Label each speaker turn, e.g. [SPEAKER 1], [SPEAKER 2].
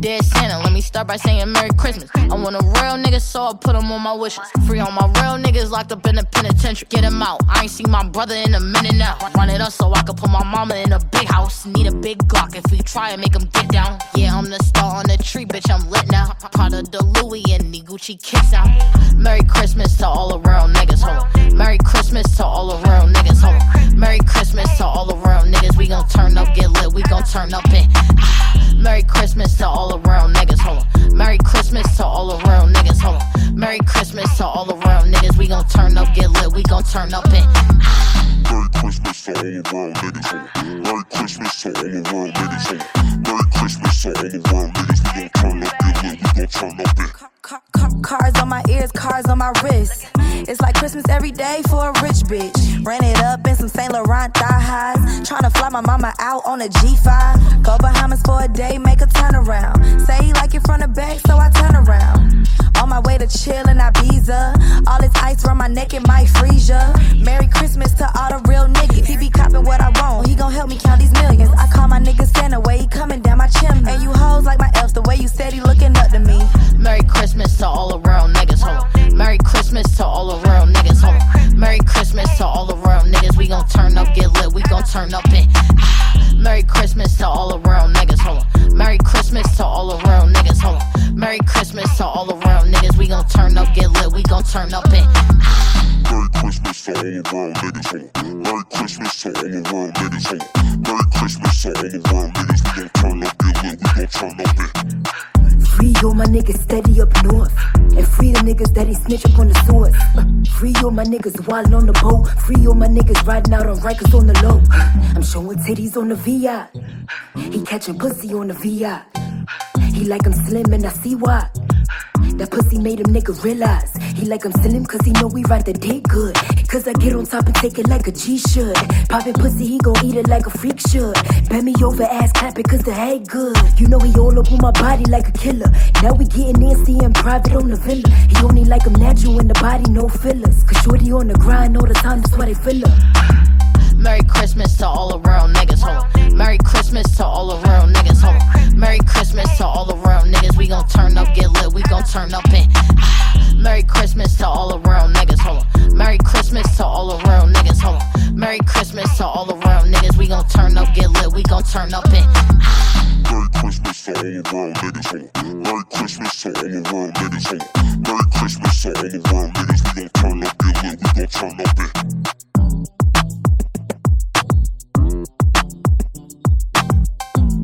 [SPEAKER 1] Dead Santa, let me start by saying Merry Christmas. I want a real nigga, so I put him on my wishes. Free all my real niggas locked up in the penitentiary. Get him out. I ain't seen my brother in a minute now. Run it up so I can put my mama in a big house. Need a big Glock if we try and make him get down. Yeah, I'm the star on the tree, bitch, I'm lit now. Part of the Louis and the Gucci kicks out. Merry turn up and. Ah, Merry Christmas to all around niggas, hold on. Merry Christmas to all around niggas, hold on. Merry Christmas to all around niggas. We gon' turn up, get lit, we gon' turn up and. Ah.
[SPEAKER 2] Merry Christmas to all around niggas, ho. Merry Christmas to all around niggas, ho. Merry Christmas to all around niggas. We gon' turn up, get lit, we gon' turn up it.
[SPEAKER 3] Car- car- Cars on my ears, cars on my wrist. It's like Christmas every day for a rich bitch. Ran it up in some Saint Laurent thigh highs. My mama out on a G5. Go Bahamas for a day, make a turnaround. Say he like it from the back, so I turn around. On my way to chill in Ibiza. All this ice from my neck, it might freeze ya. Merry Christmas to all the real niggas. He be copping what I want, he gon' help me count these millions. I call my nigga turn up and. Ah,
[SPEAKER 1] Merry Christmas to all around niggas, hold on. Merry Christmas to all around niggas, hold on. Merry Christmas to all around niggas. We gon' turn up, get lit, we gon' turn up and. Ah. Merry Christmas to all around niggas,
[SPEAKER 2] ho. Merry Christmas to all around niggas, ho. Merry Christmas to all around niggas. We gon' turn up, get lit, we gon' turn up it.
[SPEAKER 4] Free all my niggas steady up north. And free the niggas that he snitch up on the. Uh, free all my niggas wildin' on the boat. Free all my niggas riding out on Rikers on the low. I'm showing titties on the VI. He catching pussy on the VI. He like I'm slim and I see why. That pussy made him nigga realize. He like I'm slim cause he know we ride the dick good. Cause I get on top and take it like a G should. Poppin' pussy, he gon' eat it like a freak should. Bend me over, ass clap it cause the head good. You know he all up on my body like a killer. Now we getting nasty and private on the villa. He only like him natural in the body, no fillers. Cause shorty on the grind all the time, that's why they feel her.
[SPEAKER 1] Merry Christmas to all around niggas, hold. Merry Christmas to all around niggas, turn up and. Merry Christmas to all around niggas,
[SPEAKER 2] ho. Merry Christmas to all. Merry Christmas to all. We gon' turn up, lit, we gon' turn up it.